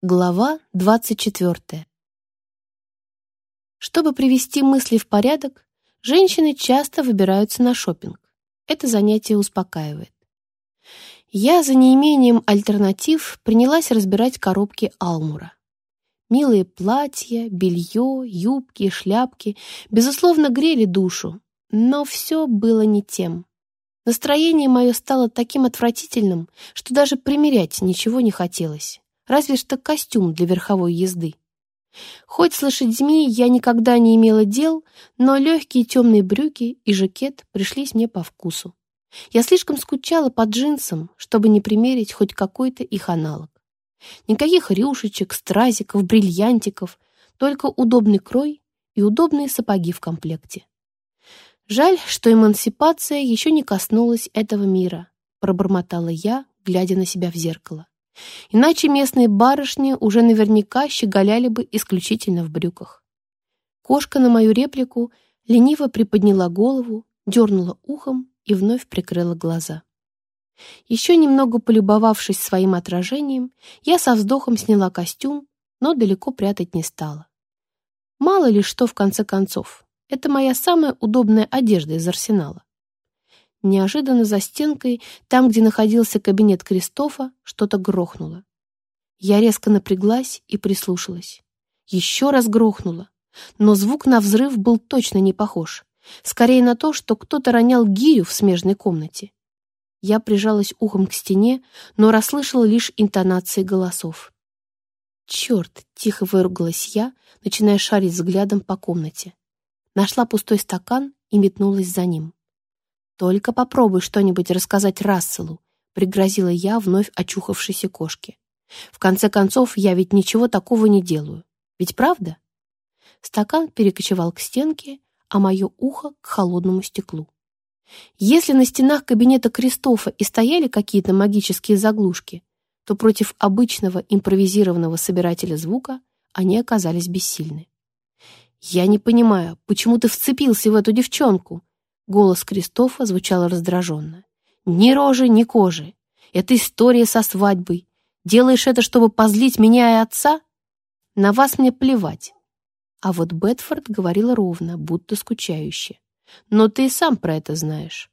Глава 24. Чтобы привести мысли в порядок, женщины часто выбираются на шопинг. Это занятие успокаивает. Я за неимением альтернатив принялась разбирать коробки Алмура. Милые платья, белье, юбки, шляпки, безусловно, грели душу, но все было не тем. Настроение мое стало таким отвратительным, что даже примерять ничего не хотелось разве что костюм для верховой езды. Хоть с лошадьми я никогда не имела дел, но легкие темные брюки и жакет пришлись мне по вкусу. Я слишком скучала по джинсам, чтобы не примерить хоть какой-то их аналог. Никаких рюшечек, стразиков, бриллиантиков, только удобный крой и удобные сапоги в комплекте. Жаль, что эмансипация еще не коснулась этого мира, пробормотала я, глядя на себя в зеркало. Иначе местные барышни уже наверняка щеголяли бы исключительно в брюках. Кошка на мою реплику лениво приподняла голову, дернула ухом и вновь прикрыла глаза. Еще немного полюбовавшись своим отражением, я со вздохом сняла костюм, но далеко прятать не стала. Мало ли что в конце концов. Это моя самая удобная одежда из арсенала. Неожиданно за стенкой, там, где находился кабинет Кристофа, что-то грохнуло. Я резко напряглась и прислушалась. Еще раз грохнуло, но звук на взрыв был точно не похож. Скорее на то, что кто-то ронял гирю в смежной комнате. Я прижалась ухом к стене, но расслышала лишь интонации голосов. «Черт!» — тихо выругалась я, начиная шарить взглядом по комнате. Нашла пустой стакан и метнулась за ним. «Только попробуй что-нибудь рассказать Расселу», — пригрозила я вновь очухавшейся кошке. «В конце концов, я ведь ничего такого не делаю. Ведь правда?» Стакан перекочевал к стенке, а мое ухо — к холодному стеклу. Если на стенах кабинета Кристофа и стояли какие-то магические заглушки, то против обычного импровизированного собирателя звука они оказались бессильны. «Я не понимаю, почему ты вцепился в эту девчонку?» Голос Кристофа звучал раздраженно. «Ни рожи, ни кожи. Это история со свадьбой. Делаешь это, чтобы позлить меня и отца? На вас мне плевать». А вот Бетфорд говорила ровно, будто скучающе. «Но ты и сам про это знаешь».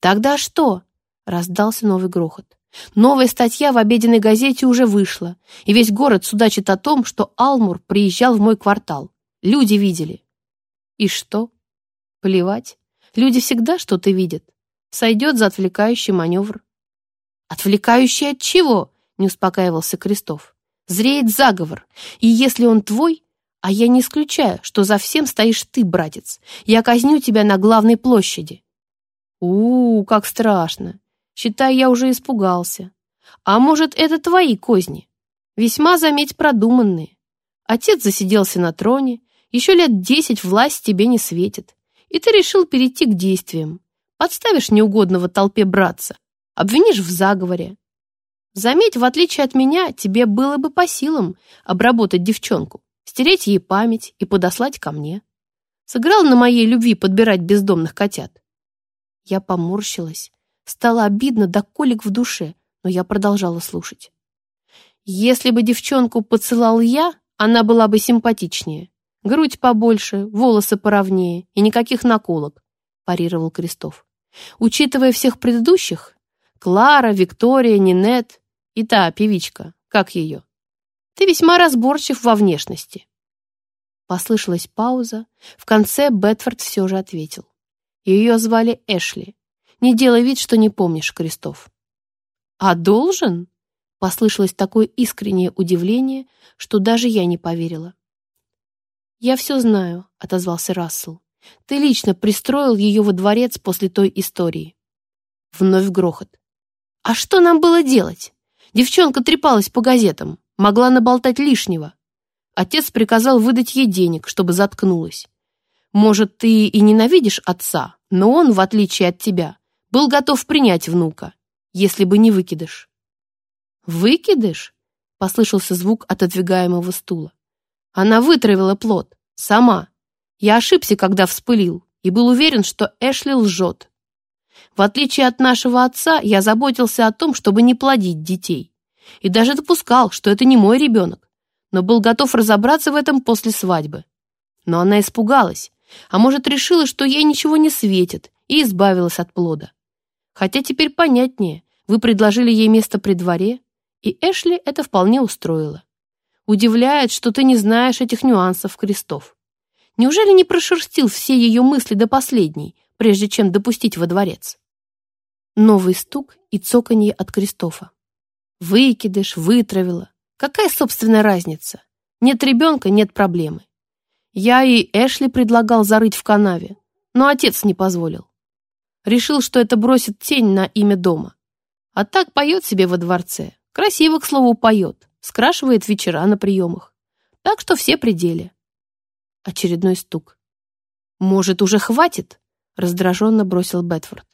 «Тогда что?» — раздался новый грохот. Новая статья в обеденной газете уже вышла, и весь город судачит о том, что Алмур приезжал в мой квартал. Люди видели. И что? Плевать. Люди всегда что-то видят. Сойдет за отвлекающий маневр. «Отвлекающий от чего?» — не успокаивался Крестов. «Зреет заговор, и если он твой, а я не исключаю, что за всем стоишь ты, братец, я казню тебя на главной площади». у, -у как страшно! Считай, я уже испугался. А может, это твои козни? Весьма, заметь, продуманные. Отец засиделся на троне, еще лет десять власть тебе не светит и ты решил перейти к действиям. Подставишь неугодного толпе братца, обвинишь в заговоре. Заметь, в отличие от меня, тебе было бы по силам обработать девчонку, стереть ей память и подослать ко мне. Сыграл на моей любви подбирать бездомных котят. Я поморщилась. Стало обидно до колик в душе, но я продолжала слушать. Если бы девчонку поцелал я, она была бы симпатичнее. Грудь побольше, волосы поровнее и никаких наколок, парировал Крестов. Учитывая всех предыдущих, Клара, Виктория, Нинет и та певичка, как ее, ты весьма разборчив во внешности. Послышалась пауза. В конце Бетфорд все же ответил. Ее звали Эшли. Не делай вид, что не помнишь, Крестов. «А должен?» Послышалось такое искреннее удивление, что даже я не поверила. «Я все знаю», — отозвался Рассел. «Ты лично пристроил ее во дворец после той истории». Вновь грохот. «А что нам было делать? Девчонка трепалась по газетам, могла наболтать лишнего. Отец приказал выдать ей денег, чтобы заткнулась. Может, ты и ненавидишь отца, но он, в отличие от тебя, был готов принять внука, если бы не выкидыш». «Выкидыш?» — послышался звук отодвигаемого стула. Она вытравила плод. Сама. Я ошибся, когда вспылил, и был уверен, что Эшли лжет. В отличие от нашего отца, я заботился о том, чтобы не плодить детей. И даже допускал, что это не мой ребенок. но был готов разобраться в этом после свадьбы. Но она испугалась, а может, решила, что ей ничего не светит, и избавилась от плода. Хотя теперь понятнее, вы предложили ей место при дворе, и Эшли это вполне устроило. Удивляет, что ты не знаешь этих нюансов крестов. Неужели не прошерстил все ее мысли до последней, прежде чем допустить во дворец? Новый стук и цоканье от Кристофа. Выкидыш, вытравила. Какая, собственная разница? Нет ребенка, нет проблемы. Я и Эшли предлагал зарыть в канаве, но отец не позволил. Решил, что это бросит тень на имя дома. А так поет себе во дворце. Красиво, к слову, поет. Скрашивает вечера на приемах. Так что все пределе. Очередной стук. «Может, уже хватит?» — раздраженно бросил Бетфорд.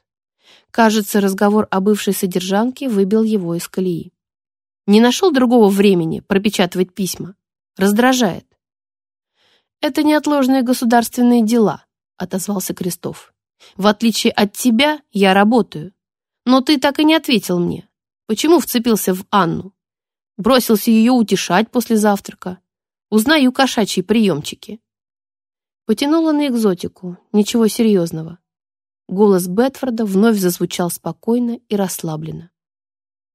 Кажется, разговор о бывшей содержанке выбил его из колеи. Не нашел другого времени пропечатывать письма. Раздражает. «Это неотложные государственные дела», — отозвался Крестов. «В отличие от тебя, я работаю. Но ты так и не ответил мне. Почему вцепился в Анну? Бросился ее утешать после завтрака. Узнаю кошачьи приемчики». Потянула на экзотику, ничего серьезного. Голос Бетфорда вновь зазвучал спокойно и расслабленно.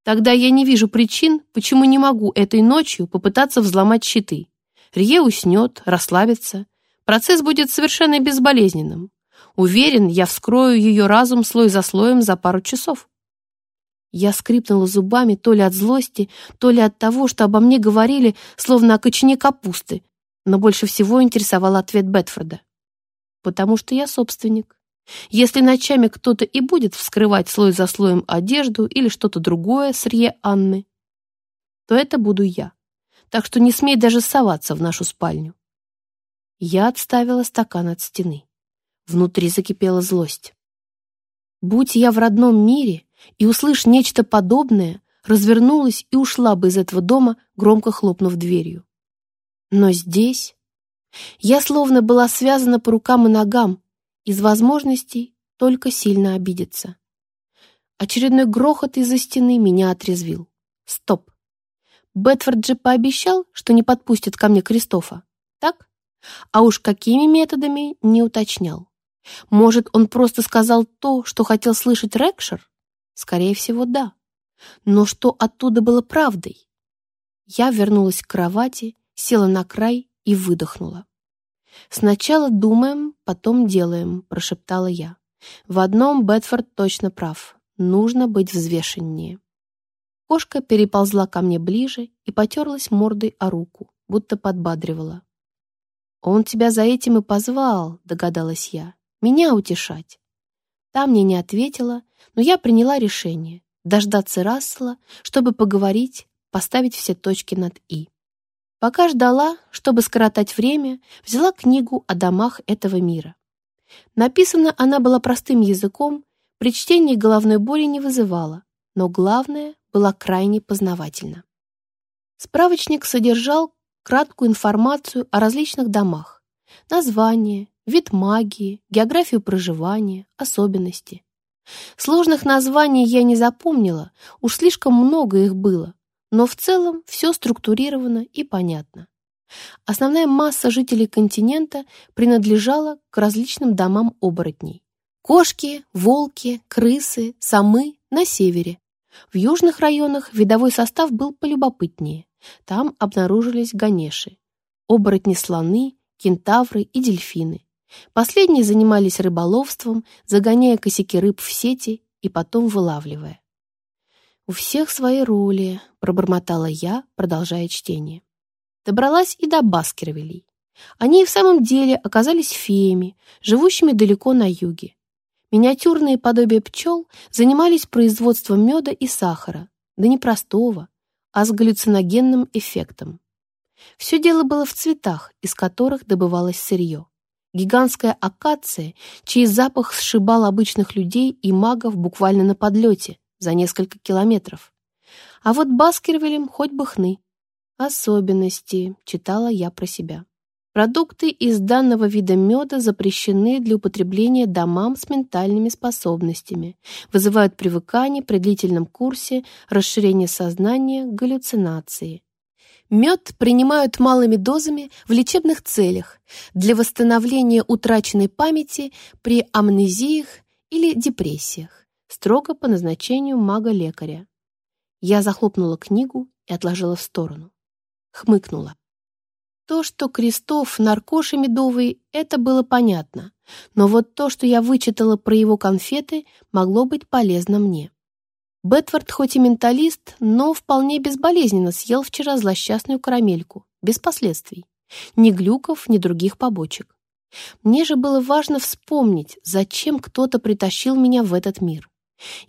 Тогда я не вижу причин, почему не могу этой ночью попытаться взломать щиты. Рье уснет, расслабится. Процесс будет совершенно безболезненным. Уверен, я вскрою ее разум слой за слоем за пару часов. Я скрипнула зубами то ли от злости, то ли от того, что обо мне говорили, словно о кочане капусты, но больше всего интересовал ответ Бетфорда. Потому что я собственник. Если ночами кто-то и будет вскрывать слой за слоем одежду или что-то другое с Рье Анны, то это буду я. Так что не смей даже соваться в нашу спальню. Я отставила стакан от стены. Внутри закипела злость. Будь я в родном мире и услышь нечто подобное, развернулась и ушла бы из этого дома, громко хлопнув дверью. Но здесь я словно была связана по рукам и ногам, из возможностей только сильно обидеться. Очередной грохот из-за стены меня отрезвил. Стоп. Бетфорд же пообещал, что не подпустит ко мне Кристофа. Так? А уж какими методами, не уточнял. Может, он просто сказал то, что хотел слышать Рекшер? Скорее всего, да. Но что оттуда было правдой? Я вернулась к кровати, села на край и выдохнула. «Сначала думаем, потом делаем», — прошептала я. В одном Бетфорд точно прав. Нужно быть взвешеннее. Кошка переползла ко мне ближе и потерлась мордой о руку, будто подбадривала. «Он тебя за этим и позвал», — догадалась я. «Меня утешать». Та мне не ответила, но я приняла решение дождаться Рассела, чтобы поговорить, поставить все точки над «и». Пока ждала, чтобы скоротать время, взяла книгу о домах этого мира. Написана она была простым языком, при чтении головной боли не вызывала, но главное, была крайне познавательна. Справочник содержал краткую информацию о различных домах, название, вид магии, географию проживания, особенности. Сложных названий я не запомнила, уж слишком много их было, но в целом все структурировано и понятно. Основная масса жителей континента принадлежала к различным домам оборотней. Кошки, волки, крысы, самы на севере. В южных районах видовой состав был полюбопытнее. Там обнаружились ганеши, оборотни-слоны, кентавры и дельфины. Последние занимались рыболовством, загоняя косяки рыб в сети и потом вылавливая. «У всех свои роли», — пробормотала я, продолжая чтение. Добралась и до Баскервилей. Они и в самом деле оказались феями, живущими далеко на юге. Миниатюрные подобия пчел занимались производством меда и сахара, да не простого, а с галлюциногенным эффектом. Все дело было в цветах, из которых добывалось сырье. Гигантская акация, чей запах сшибал обычных людей и магов буквально на подлете, за несколько километров. А вот Баскервилем хоть бы хны. Особенности, читала я про себя. Продукты из данного вида меда запрещены для употребления домам с ментальными способностями, вызывают привыкание при длительном курсе, расширение сознания, галлюцинации. Мед принимают малыми дозами в лечебных целях для восстановления утраченной памяти при амнезиях или депрессиях, строго по назначению мага-лекаря. Я захлопнула книгу и отложила в сторону. Хмыкнула. То, что Крестов наркоша медовый, это было понятно. Но вот то, что я вычитала про его конфеты, могло быть полезно мне. Бетфорд хоть и менталист, но вполне безболезненно съел вчера злосчастную карамельку, без последствий. Ни глюков, ни других побочек. Мне же было важно вспомнить, зачем кто-то притащил меня в этот мир.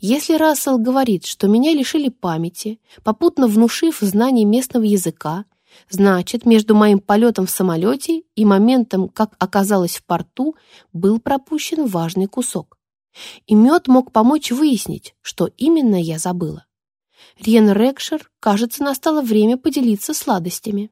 Если Рассел говорит, что меня лишили памяти, попутно внушив знание местного языка, значит, между моим полетом в самолете и моментом, как оказалось в порту, был пропущен важный кусок. И мед мог помочь выяснить, что именно я забыла. Риен Рекшер, кажется, настало время поделиться сладостями.